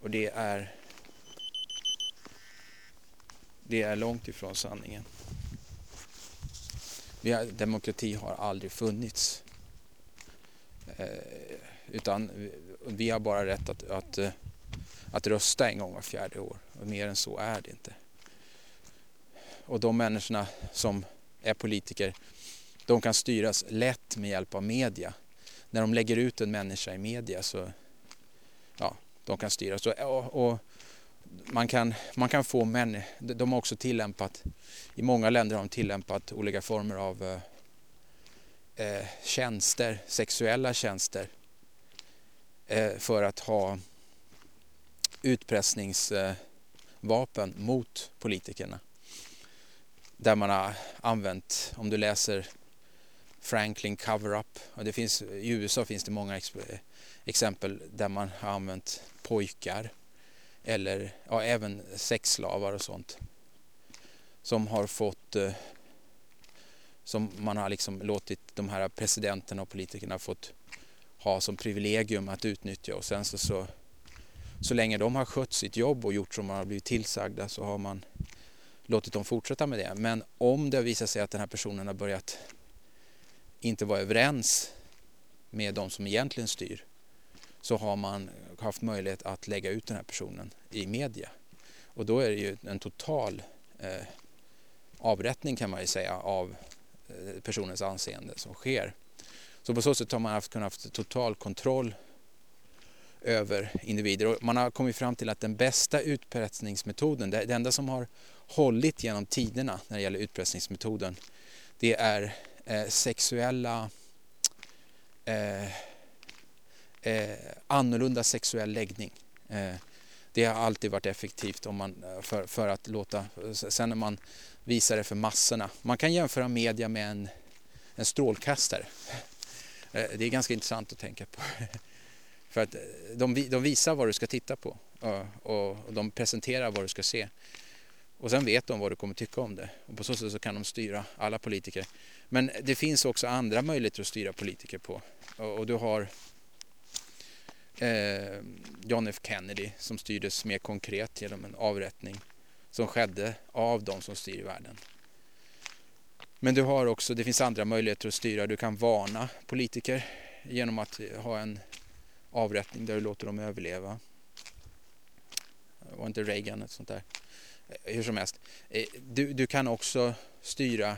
och det är det är långt ifrån sanningen. Har, demokrati har aldrig funnits. Eh, utan vi, vi har bara rätt att, att, eh, att rösta en gång var fjärde år. Och mer än så är det inte. Och de människorna som är politiker, de kan styras lätt med hjälp av media. När de lägger ut en människa i media så, ja, de kan styras. Och, och man, kan, man kan få män, de har också tillämpat, i många länder har de tillämpat olika former av eh, eh, tjänster, sexuella tjänster eh, för att ha utpressningsvapen mot politikerna. Där man har använt, om du läser Franklin Cover-Up, och det finns, i USA finns det många exempel där man har använt pojkar eller ja, även sexslavar och sånt som har fått eh, som man har liksom låtit de här presidenterna och politikerna fått ha som privilegium att utnyttja och sen så, så så länge de har skött sitt jobb och gjort som man har blivit tillsagda så har man låtit dem fortsätta med det. Men om det visar sig att den här personen har börjat inte vara överens med de som egentligen styr så har man haft möjlighet att lägga ut den här personen i media. Och då är det ju en total eh, avrättning kan man ju säga av eh, personens anseende som sker. Så på så sätt har man haft, kunnat haft total kontroll över individer. Och man har kommit fram till att den bästa utpressningsmetoden, det, enda som har hållit genom tiderna när det gäller utpressningsmetoden, det är eh, sexuella eh, eh, annorlunda sexuell läggning. Eh, Det har alltid varit effektivt om man, eh, för, för att låta, sen när man visar det för massorna. Man kan jämföra media med en, en strålkastare. Eh, det är ganska intressant att tänka på. För att eh, de, de visar vad du ska titta på och, och de presenterar vad du ska se. Och sen vet de vad du kommer tycka om det. Och på så sätt så kan de styra alla politiker. Men det finns också andra möjligheter att styra politiker på. Och, och du har eh, John F Kennedy som styrdes mer konkret genom en avrättning som skedde av de som styr världen. Men du har också, det finns andra möjligheter att styra. Du kan varna politiker genom att ha en avrättning där du låter dem överleva. Var inte Reagan ett sånt där? Eh, hur som helst. Eh, du, du kan också styra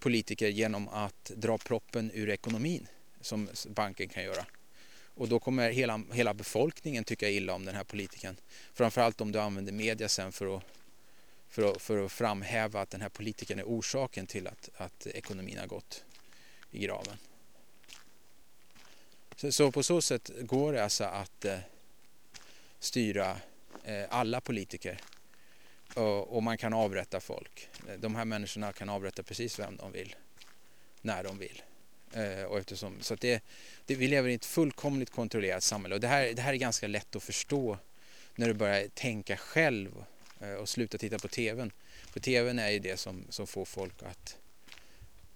politiker genom att dra proppen ur ekonomin som banken kan göra. Och då kommer hela, hela befolkningen tycka illa om den här politikern. Framförallt om du använder media sen för att, för att, för att framhäva att den här politikern är orsaken till att, att ekonomin har gått i graven. Så, så på så sätt går det alltså att eh, styra eh, alla politiker och, och, man kan avrätta folk. De här människorna kan avrätta precis vem de vill, när de vill. Eh, och eftersom, så att det, det, vi lever i ett fullkomligt kontrollerat samhälle och det här, det här är ganska lätt att förstå när du börjar tänka själv eh, och sluta titta på tvn. För tvn är ju det som, som får folk att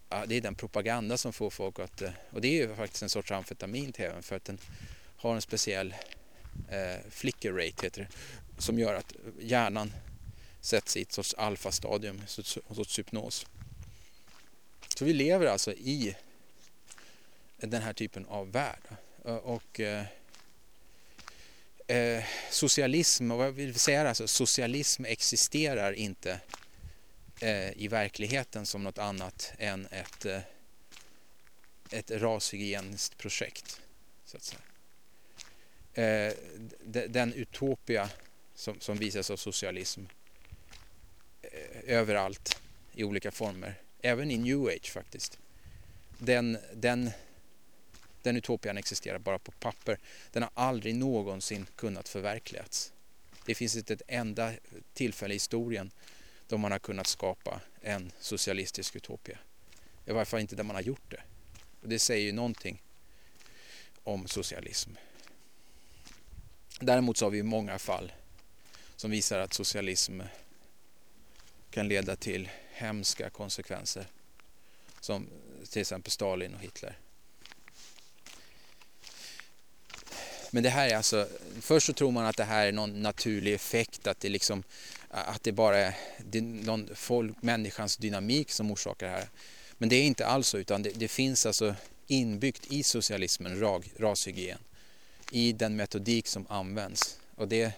ja, det är den propaganda som får folk att, eh, och det är ju faktiskt en sorts amfetamin tvn för att den har en speciell eh, flicker rate heter det, som gör att hjärnan sätts i ett sorts alfastadium, en sorts hypnos. Så vi lever alltså i den här typen av värld. Eh, och eh, eh socialism, vad jag vill säga alltså, socialism existerar inte eh, i verkligheten som något annat än ett, eh, ett rashygieniskt projekt. Så att säga. Eh, den utopia som, som visas av socialism eh, överallt i olika former, även i new age faktiskt. Den, den den utopian existerar bara på papper. Den har aldrig någonsin kunnat förverkligas. Det finns inte ett enda tillfälle i historien då man har kunnat skapa en socialistisk utopia. I varje fall inte där man har gjort det. Och det säger ju någonting om socialism. Däremot så har vi många fall som visar att socialism kan leda till hemska konsekvenser. Som till exempel Stalin och Hitler. Men det här är alltså, först så tror man att det här är någon naturlig effekt, att det liksom, att det bara är det är någon folk, människans dynamik som orsakar det här. Men det är inte alls så, utan det, det finns alltså inbyggt i socialismen rag, rashygien, i den metodik som används. Och det,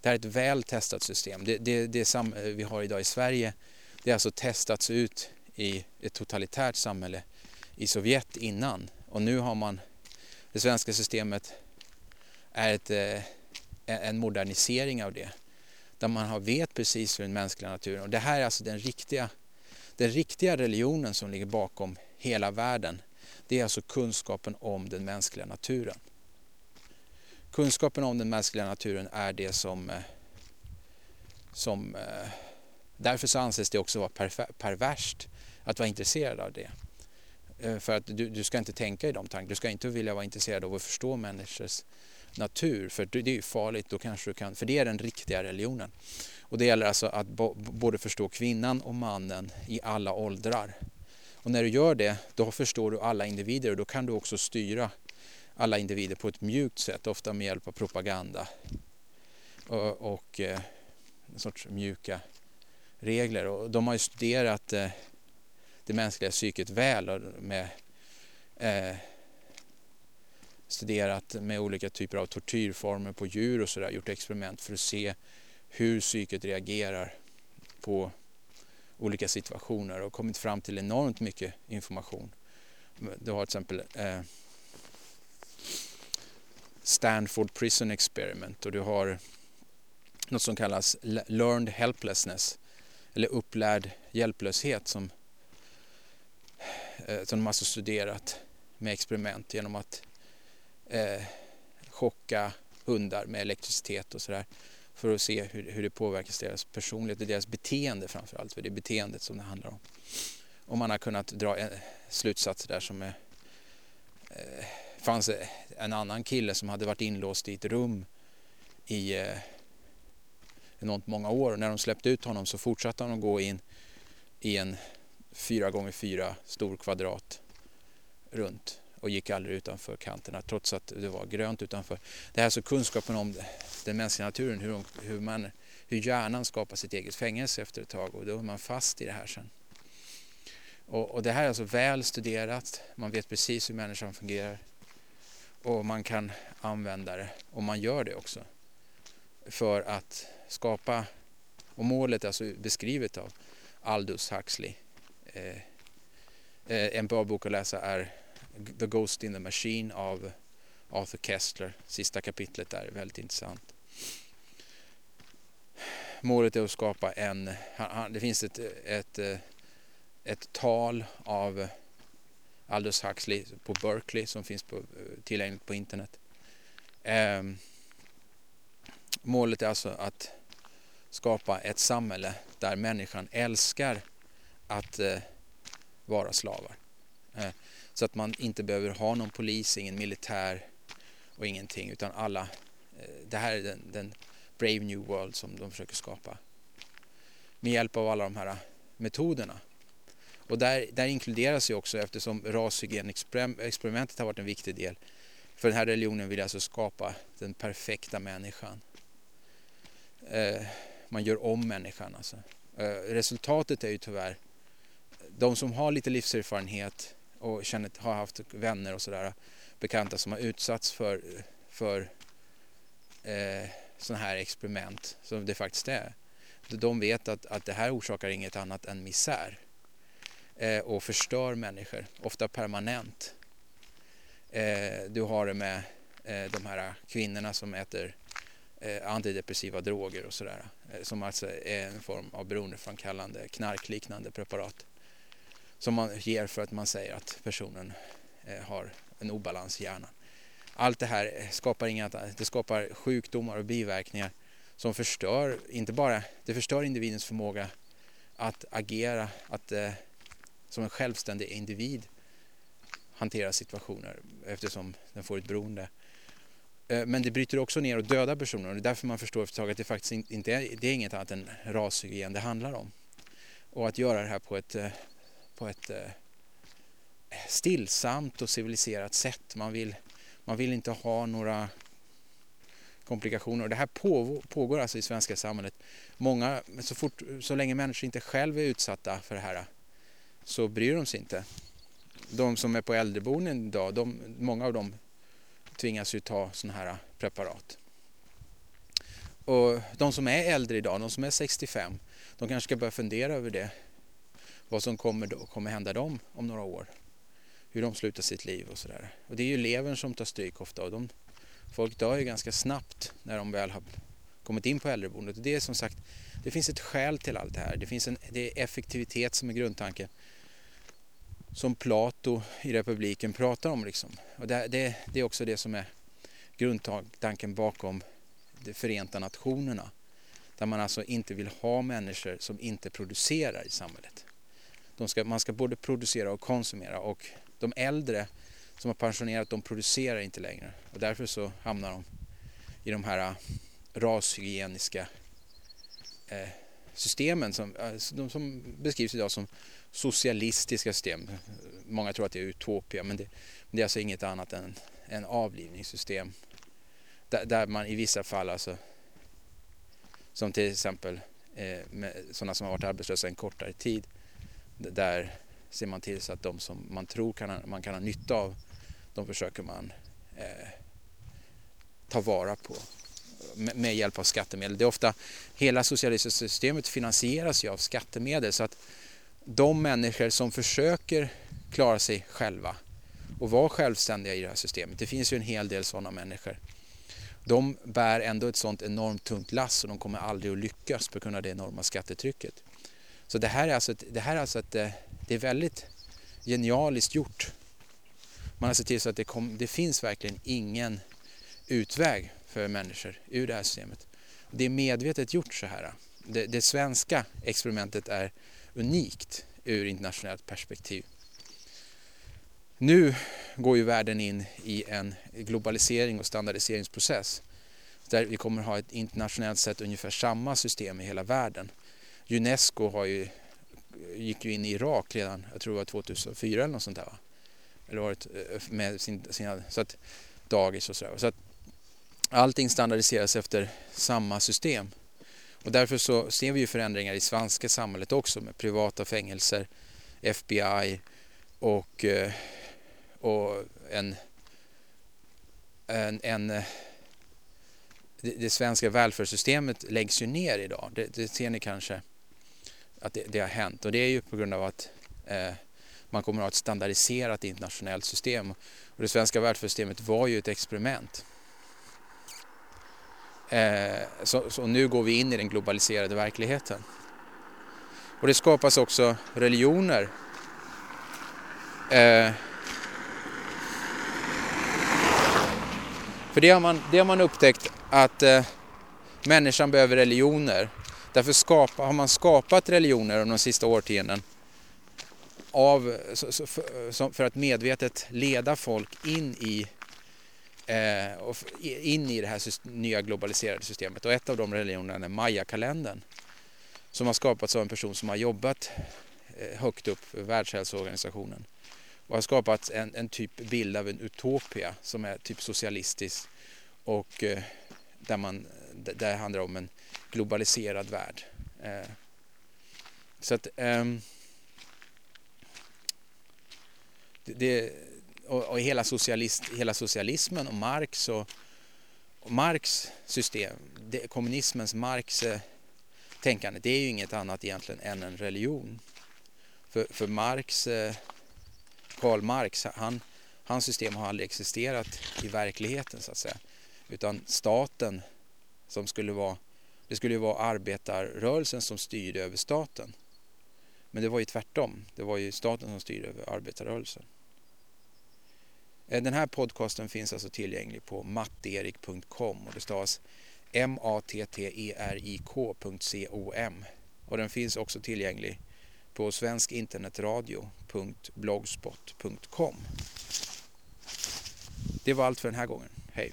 det här är ett väl testat system. Det, det, det sam, vi har idag i Sverige, det har alltså testats ut i ett totalitärt samhälle i Sovjet innan. Och nu har man det svenska systemet är ett, eh, en modernisering av det. Där man vet precis hur den mänskliga naturen, och det här är alltså den riktiga, den riktiga religionen som ligger bakom hela världen. Det är alltså kunskapen om den mänskliga naturen. Kunskapen om den mänskliga naturen är det som, eh, som eh, därför så anses det också vara perverst att vara intresserad av det. För att du, du ska inte tänka i de tankarna, du ska inte vilja vara intresserad av att förstå människors natur, för det är ju farligt, då kanske du kan, för det är den riktiga religionen. Och det gäller alltså att både förstå kvinnan och mannen i alla åldrar. Och när du gör det, då förstår du alla individer och då kan du också styra alla individer på ett mjukt sätt, ofta med hjälp av propaganda och, och eh, en sorts mjuka regler. Och de har ju studerat eh, det mänskliga psyket väl med eh, studerat med olika typer av tortyrformer på djur och sådär, gjort experiment för att se hur psyket reagerar på olika situationer och kommit fram till enormt mycket information. Du har till exempel eh, Stanford Prison Experiment och du har något som kallas Learned Helplessness eller upplärd hjälplöshet som, eh, som de har alltså studerat med experiment genom att eh, chocka hundar med elektricitet och sådär. för att se hur, hur det påverkar deras personlighet och deras beteende framförallt, för det är beteendet som det handlar om. Och man har kunnat dra slutsatser där som är eh, fanns en annan kille som hade varit inlåst i ett rum i eh, enormt många år och när de släppte ut honom så fortsatte han att gå in i en 4 gånger 4 stor kvadrat runt och gick aldrig utanför kanterna trots att det var grönt utanför. Det här är alltså kunskapen om den mänskliga naturen, hur, hur, man, hur hjärnan skapar sitt eget fängelse efter ett tag och då är man fast i det här sen. Och, och det här är alltså väl studerat, man vet precis hur människan fungerar och man kan använda det och man gör det också för att skapa och målet är alltså beskrivet av Aldous Huxley. Eh, eh en bra bok att läsa är The Ghost in the Machine av Arthur Kessler. Sista kapitlet där är väldigt intressant. Målet är att skapa en, det finns ett, ett, ett tal av Aldous Huxley på Berkeley som finns på, tillgängligt på internet. Ehm, målet är alltså att skapa ett samhälle där människan älskar att eh, vara slavar. Eh, så att man inte behöver ha någon polis, ingen militär och ingenting utan alla. Eh, det här är den, den, Brave New World som de försöker skapa. Med hjälp av alla de här eh, metoderna. Och där, där inkluderas ju också eftersom rashygienexperimentet har varit en viktig del. För den här religionen vill alltså skapa den perfekta människan. Eh, man gör om människan alltså. Eh, resultatet är ju tyvärr de som har lite livserfarenhet och känner, har haft vänner och sådär bekanta som har utsatts för, för eh, sådana här experiment som det faktiskt är. De vet att, att det här orsakar inget annat än misär eh, och förstör människor, ofta permanent. Eh, du har det med eh, de här kvinnorna som äter eh, antidepressiva droger och sådär. Eh, som alltså är en form av beroendeframkallande knarkliknande preparat. Som man ger för att man säger att personen eh, har en obalans i hjärnan. Allt det här eh, skapar inga, det skapar sjukdomar och biverkningar som förstör, inte bara, det förstör individens förmåga att agera, att eh, som en självständig individ hantera situationer eftersom den får ett beroende. Men det bryter också ner och dödar personer och det är därför man förstår att det faktiskt inte är, det är inget annat än rashygien det handlar om. Och att göra det här på ett, på ett eh, stillsamt och civiliserat sätt. Man vill, man vill inte ha några komplikationer. Och det här pågår alltså i svenska samhället. Många, så, fort, så länge människor inte själva är utsatta för det här så bryr de sig inte. De som är på äldreboenden idag, de, många av dem tvingas ju ta sådana här preparat. Och de som är äldre idag, de som är 65, de kanske ska börja fundera över det. Vad som kommer, då, kommer hända dem om några år. Hur de slutar sitt liv och sådär. Och det är ju levern som tar stryk ofta och de, folk dör ju ganska snabbt när de väl har kommit in på äldreboendet. Och det är som sagt, det finns ett skäl till allt det här. Det, finns en, det är effektivitet som är grundtanken som Plato i republiken pratar om. Liksom. Och det, det, det är också det som är grundtanken bakom de Förenta Nationerna. Där man alltså inte vill ha människor som inte producerar i samhället. Ska, man ska både producera och konsumera och de äldre som har pensionerat de producerar inte längre och därför så hamnar de i de här äh, rashygieniska eh, systemen som, äh, de som beskrivs idag som socialistiska system. Många tror att det är utopia men det, men det är alltså inget annat än en avlivningssystem. Där, där, man i vissa fall alltså som till exempel eh, med sådana som har varit arbetslösa en kortare tid. Där ser man till så att de som man tror kan, man kan ha nytta av, de försöker man eh, ta vara på med, med hjälp av skattemedel. Det är ofta, hela socialistiska systemet finansieras ju av skattemedel så att de människor som försöker klara sig själva och vara självständiga i det här systemet, det finns ju en hel del sådana människor. De bär ändå ett sådant enormt tungt lass och de kommer aldrig att lyckas på grund av det enorma skattetrycket. Så det här är alltså ett, det här är alltså ett, eh, det är väldigt genialiskt gjort. Man har sett till så att det, kom, det finns verkligen ingen utväg för människor ur det här systemet. Det är medvetet gjort så här. Det, det svenska experimentet är unikt ur internationellt perspektiv. Nu går ju världen in i en globalisering och standardiseringsprocess där vi kommer ha ett internationellt sett ungefär samma system i hela världen. Unesco har ju, gick ju in i Irak redan, jag tror det var 2004 eller något sånt där va? Eller varit eh, med sin, sina, så att, dagis och sådär. Så att allting standardiseras efter samma system. Och därför så ser vi ju förändringar i svenska samhället också med privata fängelser, FBI och, eh, och en, en, en eh, det svenska välfärdssystemet läggs ju ner idag. Det, det ser ni kanske att det, det, har hänt och det är ju på grund av att eh, man kommer att ha ett standardiserat internationellt system. Och det svenska välfärdssystemet var ju ett experiment. Eh, så, så, nu går vi in i den globaliserade verkligheten. Och det skapas också religioner. Eh, för det har, man, det har man upptäckt att eh, människan behöver religioner. Därför skapa, har man skapat religioner de sista årtiondena av, för, att medvetet leda folk in i eh, in i det här nya globaliserade systemet. Och ett av de religionerna är Maya-kalendern som har skapats av en person som har jobbat eh, högt upp för Världshälsoorganisationen och har skapat en, en typ bild av en utopia som är typ socialistisk och eh, där, man, där handlar om en globaliserad värld. Eh, så att ehm, det, och, och hela, socialist, hela socialismen och Marx och, och Marx system, det, kommunismens Marx-tänkande eh, det är ju inget annat egentligen än en religion. För, för Marx, eh, Karl Marx, han, hans system har aldrig existerat i verkligheten så att säga. Utan staten som skulle vara, det skulle ju vara arbetarrörelsen som styrde över staten. Men det var ju tvärtom, det var ju staten som styrde över arbetarrörelsen. Eh, den här podcasten finns alltså tillgänglig på matterik.com och det stavas m-a-t-t-e-r-i-k.com och den finns också tillgänglig på svenskinternetradio.blogspot.com. Det var allt för den här gången. Hej!